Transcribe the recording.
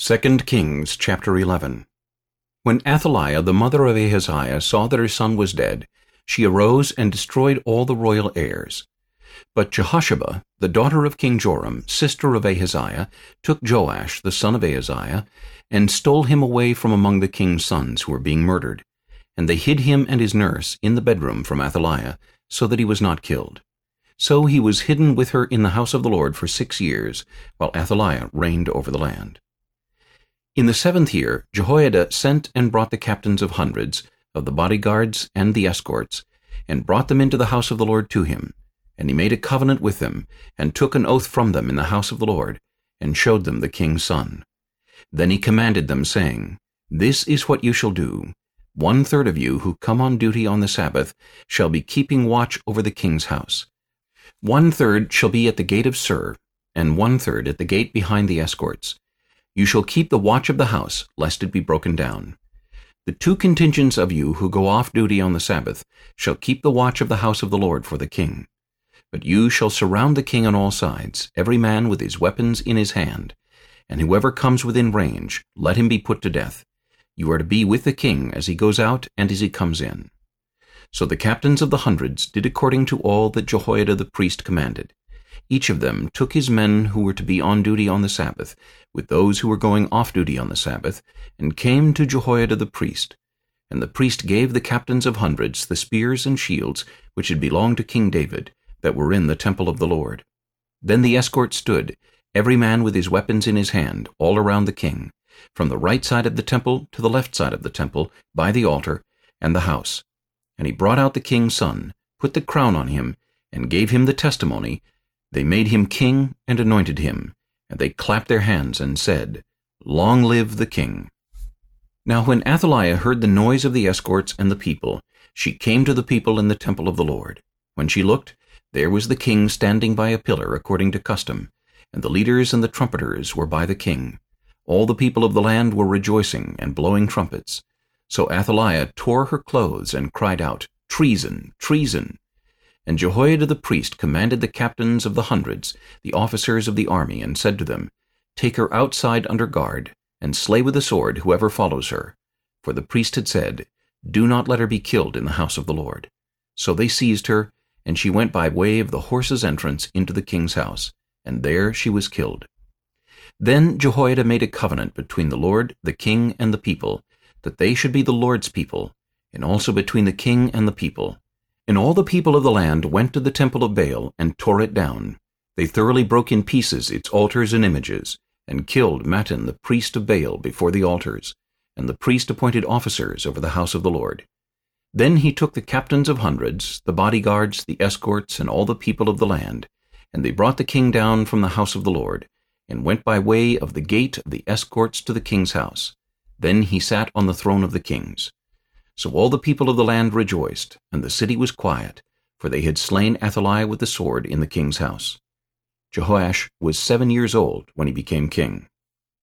2 Kings chapter 11 When Athaliah the mother of Ahaziah saw that her son was dead, she arose and destroyed all the royal heirs. But Jehosheba, the daughter of King Joram, sister of Ahaziah, took Joash the son of Ahaziah, and stole him away from among the king's sons who were being murdered. And they hid him and his nurse in the bedroom from Athaliah, so that he was not killed. So he was hidden with her in the house of the Lord for six years, while Athaliah reigned over the land. In the seventh year Jehoiada sent and brought the captains of hundreds, of the bodyguards and the escorts, and brought them into the house of the Lord to him. And he made a covenant with them, and took an oath from them in the house of the Lord, and showed them the king's son. Then he commanded them, saying, This is what you shall do. One-third of you who come on duty on the Sabbath shall be keeping watch over the king's house. One-third shall be at the gate of Sur, and one-third at the gate behind the escorts. You shall keep the watch of the house, lest it be broken down. The two contingents of you who go off duty on the Sabbath shall keep the watch of the house of the Lord for the king. But you shall surround the king on all sides, every man with his weapons in his hand. And whoever comes within range, let him be put to death. You are to be with the king as he goes out and as he comes in. So the captains of the hundreds did according to all that Jehoiada the priest commanded. Each of them took his men who were to be on duty on the Sabbath, with those who were going off duty on the Sabbath, and came to Jehoiada the priest. And the priest gave the captains of hundreds the spears and shields which had belonged to King David, that were in the temple of the Lord. Then the escort stood, every man with his weapons in his hand, all around the king, from the right side of the temple to the left side of the temple, by the altar, and the house. And he brought out the king's son, put the crown on him, and gave him the testimony, they made him king and anointed him, and they clapped their hands and said, Long live the king. Now when Athaliah heard the noise of the escorts and the people, she came to the people in the temple of the Lord. When she looked, there was the king standing by a pillar according to custom, and the leaders and the trumpeters were by the king. All the people of the land were rejoicing and blowing trumpets. So Athaliah tore her clothes and cried out, Treason! Treason! And Jehoiada the priest commanded the captains of the hundreds, the officers of the army, and said to them, Take her outside under guard, and slay with the sword whoever follows her. For the priest had said, Do not let her be killed in the house of the Lord. So they seized her, and she went by way of the horse's entrance into the king's house, and there she was killed. Then Jehoiada made a covenant between the Lord, the king, and the people, that they should be the Lord's people, and also between the king and the people, and all the people of the land went to the temple of Baal and tore it down. They thoroughly broke in pieces its altars and images, and killed Mattan the priest of Baal before the altars, and the priest appointed officers over the house of the Lord. Then he took the captains of hundreds, the bodyguards, the escorts, and all the people of the land, and they brought the king down from the house of the Lord, and went by way of the gate of the escorts to the king's house. Then he sat on the throne of the kings. So all the people of the land rejoiced, and the city was quiet, for they had slain Athaliah with the sword in the king's house. Jehoash was seven years old when he became king.